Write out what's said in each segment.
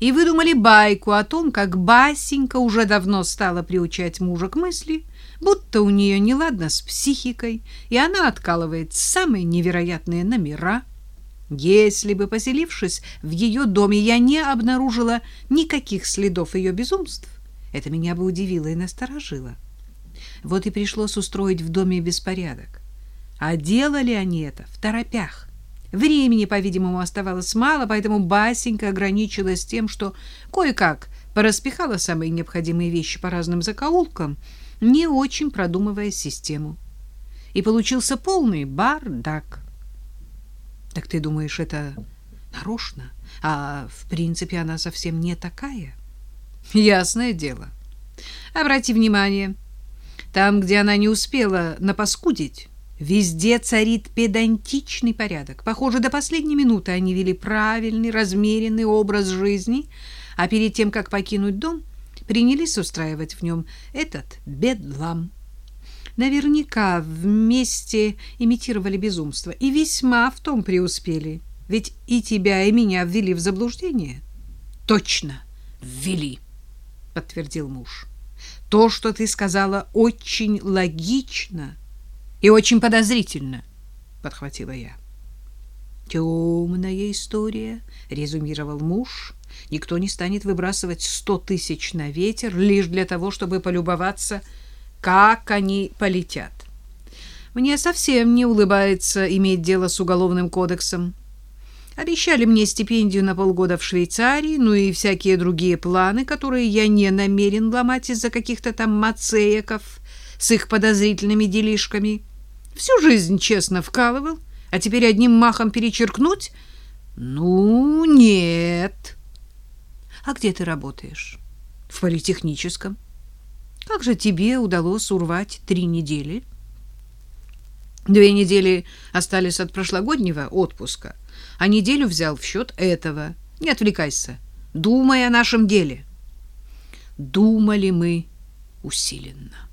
и выдумали байку о том, как Басенька уже давно стала приучать мужа к мысли, будто у нее неладно с психикой, и она откалывает самые невероятные номера. Если бы, поселившись в ее доме, я не обнаружила никаких следов ее безумств, это меня бы удивило и насторожило. Вот и пришлось устроить в доме беспорядок. А делали они это в торопях. Времени, по-видимому, оставалось мало, поэтому Басенька ограничилась тем, что кое-как пораспихала самые необходимые вещи по разным закоулкам, не очень продумывая систему. И получился полный бардак. Так ты думаешь, это нарочно? А в принципе она совсем не такая? Ясное дело. Обрати внимание, там, где она не успела напаскудить, Везде царит педантичный порядок. Похоже, до последней минуты они вели правильный, размеренный образ жизни, а перед тем, как покинуть дом, принялись устраивать в нем этот бедлам. Наверняка вместе имитировали безумство и весьма в том преуспели. Ведь и тебя, и меня ввели в заблуждение. Точно, ввели, подтвердил муж. То, что ты сказала, очень логично и очень подозрительно, подхватила я. Темная история, резюмировал муж. Никто не станет выбрасывать сто тысяч на ветер лишь для того, чтобы полюбоваться, как они полетят. Мне совсем не улыбается иметь дело с уголовным кодексом. Обещали мне стипендию на полгода в Швейцарии, ну и всякие другие планы, которые я не намерен ломать из-за каких-то там мацеяков с их подозрительными делишками. Всю жизнь честно вкалывал, а теперь одним махом перечеркнуть? Ну, нет. А где ты работаешь? В политехническом. Как же тебе удалось урвать три недели? Две недели остались от прошлогоднего отпуска, а неделю взял в счет этого. Не отвлекайся. Думай о нашем деле. Думали мы усиленно.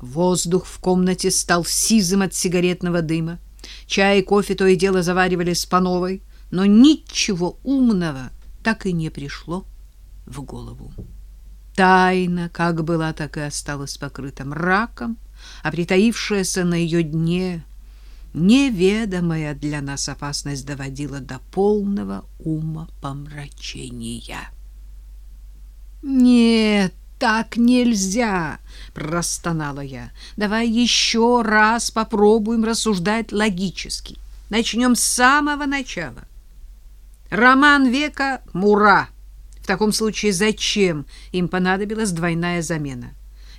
Воздух в комнате стал сизым от сигаретного дыма. Чай и кофе то и дело заваривали с пановой, но ничего умного так и не пришло в голову. Тайна, как была, так и осталась покрыта мраком, а притаившаяся на ее дне неведомая для нас опасность доводила до полного ума помрачения. Нет, так нельзя, простонала я. Давай еще раз попробуем рассуждать логически. Начнем с самого начала. Роман века Мура. В таком случае зачем им понадобилась двойная замена?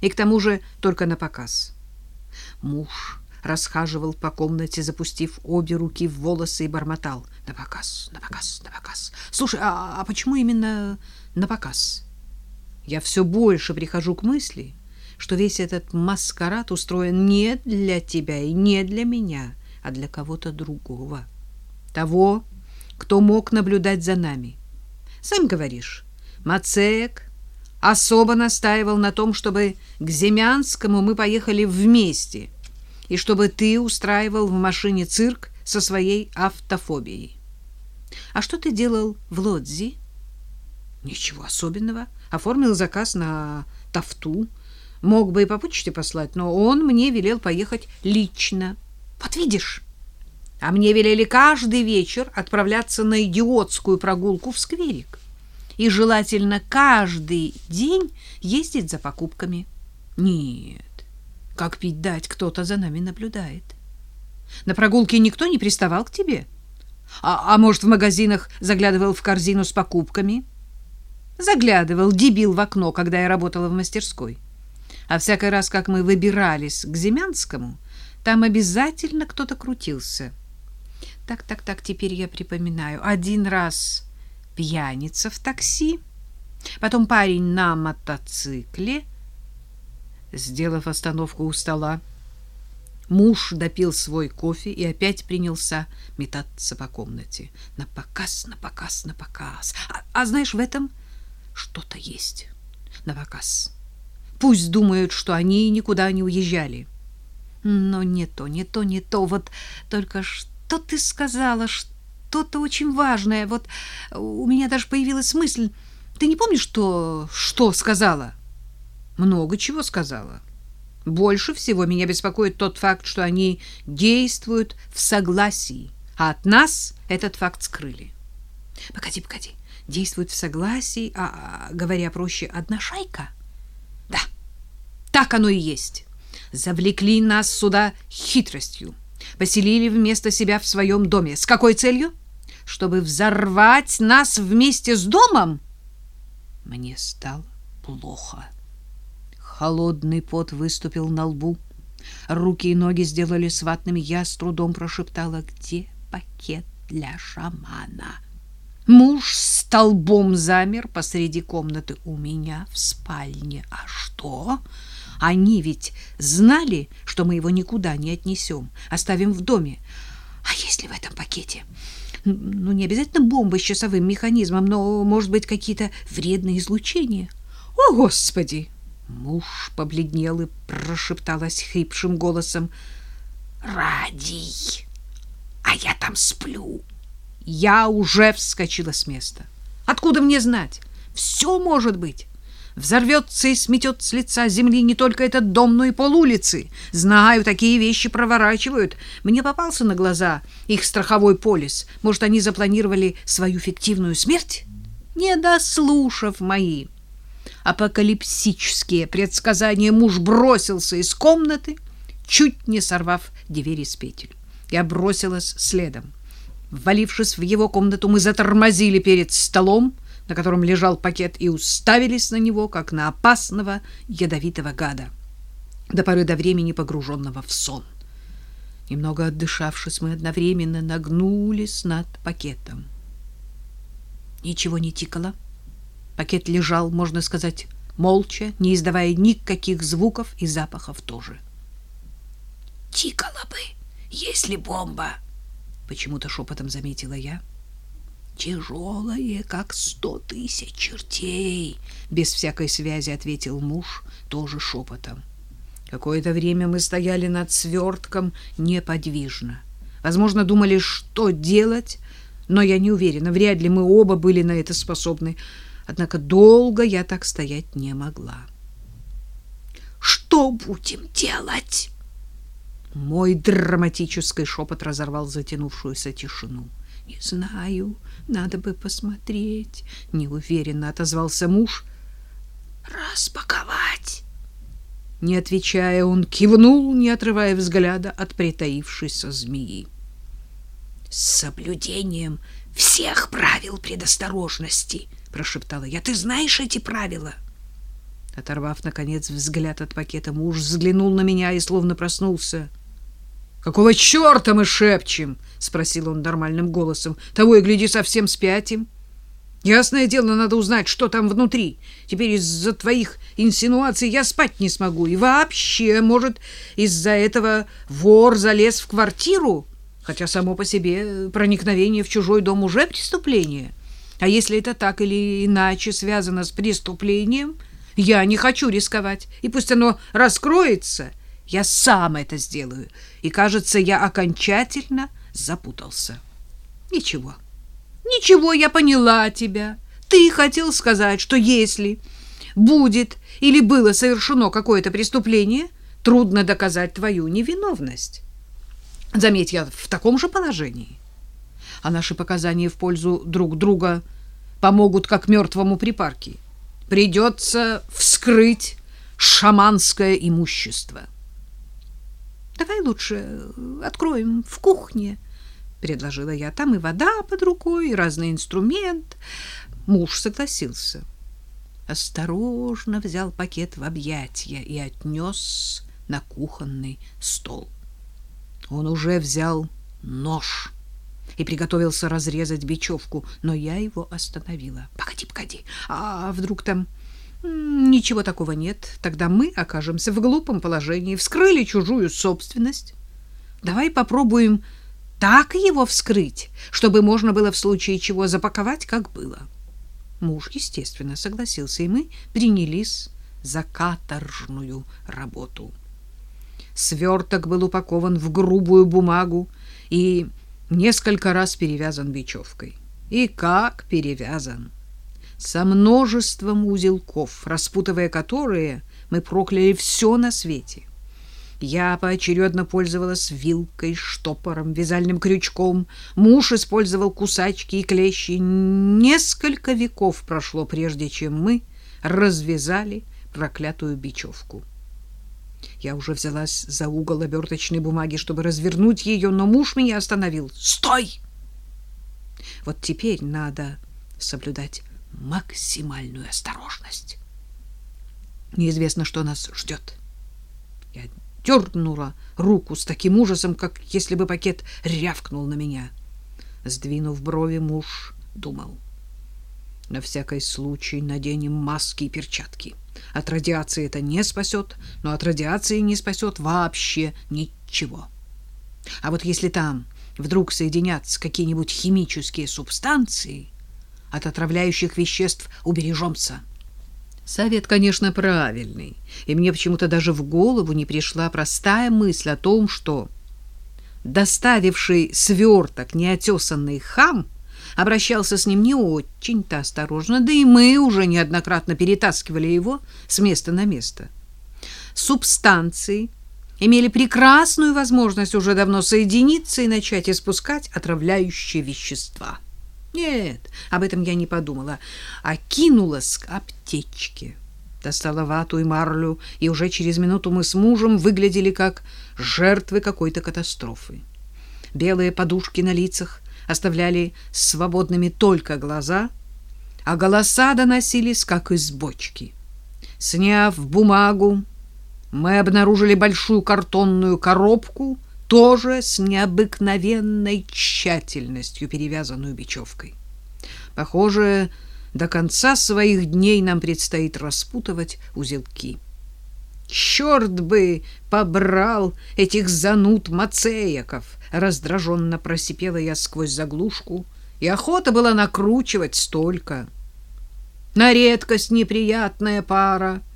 И к тому же только на показ. Муж расхаживал по комнате, запустив обе руки в волосы и бормотал: "На показ, на показ, на показ". Слушай, а, а почему именно на показ? Я все больше прихожу к мысли, что весь этот маскарад устроен не для тебя и не для меня, а для кого-то другого. Того, кто мог наблюдать за нами. Сам говоришь, Мацеек особо настаивал на том, чтобы к Земянскому мы поехали вместе, и чтобы ты устраивал в машине цирк со своей автофобией. А что ты делал в Лодзи? Ничего особенного оформил заказ на тафту. Мог бы и по почте послать, но он мне велел поехать лично. Вот видишь, а мне велели каждый вечер отправляться на идиотскую прогулку в скверик. И желательно каждый день ездить за покупками. Нет, как пить дать, кто-то за нами наблюдает. На прогулке никто не приставал к тебе? А, а может, в магазинах заглядывал в корзину с покупками? — Заглядывал дебил в окно, когда я работала в мастерской. А всякий раз, как мы выбирались к Земянскому, там обязательно кто-то крутился. Так, так, так, теперь я припоминаю. Один раз пьяница в такси, потом парень на мотоцикле. Сделав остановку у стола, муж допил свой кофе и опять принялся метаться по комнате. На показ, на показ, на показ. А, а знаешь, в этом что-то есть на показ. Пусть думают, что они никуда не уезжали. Но не то, не то, не то. Вот только что ты сказала, что что-то очень важное. Вот у меня даже появилась мысль. Ты не помнишь, что что сказала? Много чего сказала. Больше всего меня беспокоит тот факт, что они действуют в согласии, а от нас этот факт скрыли. Погоди, погоди. Действуют в согласии, а, говоря проще, одна шайка? Да. Так оно и есть. Завлекли нас сюда хитростью. Поселили вместо себя в своем доме. С какой целью? Чтобы взорвать нас вместе с домом? Мне стало плохо. Холодный пот выступил на лбу. Руки и ноги сделались ватными. Я с трудом прошептала, где пакет для шамана? Муж столбом замер посреди комнаты у меня в спальне. А что? Они ведь знали, что мы его никуда не отнесем, оставим в доме. А если в этом пакете? Ну, не обязательно бомба с часовым механизмом, но, может быть, какие-то вредные излучения. О, Господи! Муж побледнел и прошепталась хрипшим голосом. «Ради! А я там сплю!» Я уже вскочила с места. «Откуда мне знать? Все может быть!» Взорвется и сметет с лица земли не только этот дом, но и полулицы. Знаю, такие вещи проворачивают. Мне попался на глаза их страховой полис. Может, они запланировали свою фиктивную смерть? Не дослушав мои апокалипсические предсказания муж бросился из комнаты, чуть не сорвав двери с петель. Я бросилась следом. Ввалившись в его комнату, мы затормозили перед столом, на котором лежал пакет, и уставились на него, как на опасного ядовитого гада, до поры до времени погруженного в сон. Немного отдышавшись, мы одновременно нагнулись над пакетом. Ничего не тикало. Пакет лежал, можно сказать, молча, не издавая никаких звуков и запахов тоже. «Тикала бы, если бомба!» — почему-то шепотом заметила я. «Тяжелая, как сто тысяч чертей!» — без всякой связи ответил муж, тоже шепотом. Какое-то время мы стояли над свертком неподвижно. Возможно, думали, что делать, но я не уверена, вряд ли мы оба были на это способны. Однако долго я так стоять не могла. «Что будем делать?» Мой драматический шепот разорвал затянувшуюся тишину. «Не знаю, надо бы посмотреть», — неуверенно отозвался муж. «Распаковать!» Не отвечая, он кивнул, не отрывая взгляда от притаившейся змеи. «С соблюдением всех правил предосторожности», прошептала я. Ты знаешь эти правила? Оторвав наконец взгляд от пакета, муж взглянул на меня и словно проснулся. Какого чёрта мы шепчем? спросил он нормальным голосом. Того и гляди, совсем спятим. Ясное дело, надо узнать, что там внутри. Теперь из-за твоих инсинуаций я спать не смогу. И вообще, может, из-за этого вор залез в квартиру, хотя само по себе проникновение в чужой дом уже преступление. А если это так или иначе связано с преступлением, я не хочу рисковать. И пусть оно раскроется, я сам это сделаю. И, кажется, я окончательно запутался. Ничего. Ничего, я поняла тебя. Ты хотел сказать, что если будет или было совершено какое-то преступление, трудно доказать твою невиновность. Заметь, я в таком же положении а наши показания в пользу друг друга помогут как мертвому припарке. Придется вскрыть шаманское имущество. Давай лучше откроем в кухне, предложила я. Там и вода под рукой, и разный инструмент. Муж согласился. Осторожно взял пакет в объятия и отнес на кухонный стол. Он уже взял нож и приготовился разрезать бечевку, но я его остановила. Погоди, погоди. А вдруг там ничего такого нет? Тогда мы окажемся в глупом положении, вскрыли чужую собственность. Давай попробуем так его вскрыть, чтобы можно было в случае чего запаковать, как было. Муж, естественно, согласился, и мы принялись за каторжную работу. Сверток был упакован в грубую бумагу и несколько раз перевязан бечевкой. И как перевязан! Со множеством узелков, распутывая которые, мы прокляли все на свете. Я поочередно пользовалась вилкой, штопором, вязальным крючком. Муж использовал кусачки и клещи. Несколько веков прошло, прежде чем мы развязали проклятую бечевку. Я уже взялась за угол оберточной бумаги, чтобы развернуть ее, но муж меня остановил. «Стой!» Вот теперь надо соблюдать максимальную осторожность. Неизвестно, что нас ждет. Я дернула руку с таким ужасом, как если бы пакет рявкнул на меня. Сдвинув брови, муж думал. На всякий случай наденем маски и перчатки. От радиации это не спасет, но от радиации не спасет вообще ничего. А вот если там вдруг соединятся какие-нибудь химические субстанции, от отравляющих веществ убережемся. Совет, конечно, правильный, и мне почему-то даже в голову не пришла простая мысль о том, что доставивший сверток неотесанный хам обращался с ним не очень-то осторожно, да и мы уже неоднократно перетаскивали его с места на место. Субстанции имели прекрасную возможность уже давно соединиться и начать испускать отравляющие вещества. Нет, об этом я не подумала, а кинулась к аптечке. Достала вату и марлю, и уже через минуту мы с мужем выглядели как жертвы какой-то катастрофы. Белые подушки на лицах оставляли свободными только глаза, а голоса доносились как из бочки. Сняв бумагу, мы обнаружили большую картонную коробку — тоже с необыкновенной тщательностью перевязанную бечевкой. Похоже, до конца своих дней нам предстоит распутывать узелки. Черт бы побрал этих зануд мацеяков! Раздраженно просипела я сквозь заглушку, и охота была накручивать столько. На редкость неприятная пара —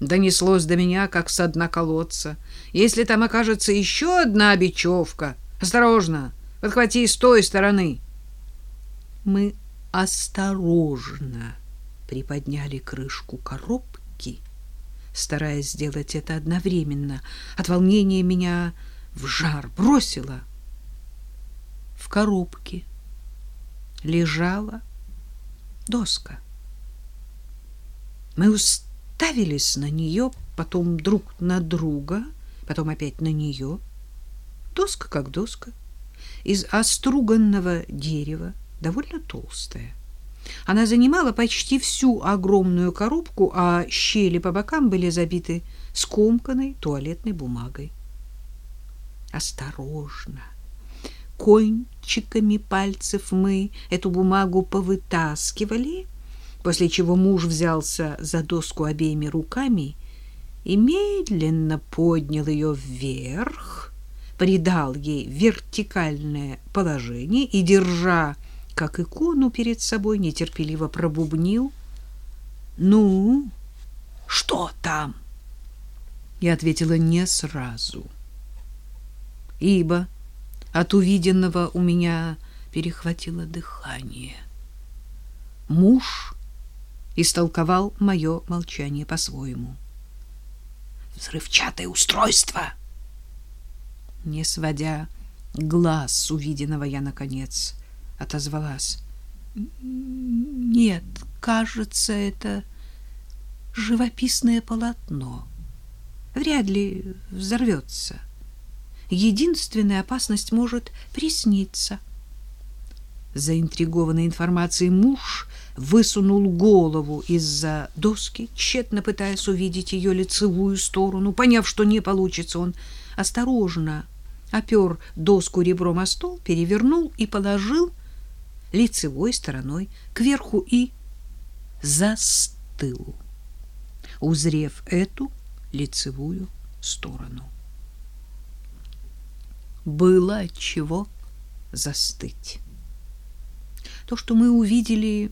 донеслось до меня, как с дна колодца. Если там окажется еще одна бечевка, осторожно, подхвати с той стороны. Мы осторожно приподняли крышку коробки, стараясь сделать это одновременно. От волнения меня в жар бросило. В коробке лежала доска. Мы устали уставились на нее, потом друг на друга, потом опять на нее. Доска как доска, из оструганного дерева, довольно толстая. Она занимала почти всю огромную коробку, а щели по бокам были забиты скомканной туалетной бумагой. Осторожно, кончиками пальцев мы эту бумагу повытаскивали — после чего муж взялся за доску обеими руками и медленно поднял ее вверх, придал ей вертикальное положение и, держа как икону перед собой, нетерпеливо пробубнил. «Ну, что там?» Я ответила не сразу, ибо от увиденного у меня перехватило дыхание. Муж истолковал мое молчание по-своему. «Взрывчатое устройство!» Не сводя глаз с увиденного, я, наконец, отозвалась. «Нет, кажется, это живописное полотно. Вряд ли взорвется. Единственная опасность может присниться». Заинтригованный информацией муж высунул голову из-за доски, тщетно пытаясь увидеть ее лицевую сторону. Поняв, что не получится, он осторожно опер доску ребром о стол, перевернул и положил лицевой стороной кверху и застыл, узрев эту лицевую сторону. Было чего застыть. То, что мы увидели,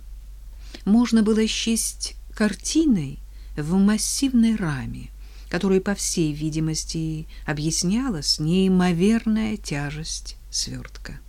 можно было счесть картиной в массивной раме, которой, по всей видимости, объяснялась неимоверная тяжесть свертка.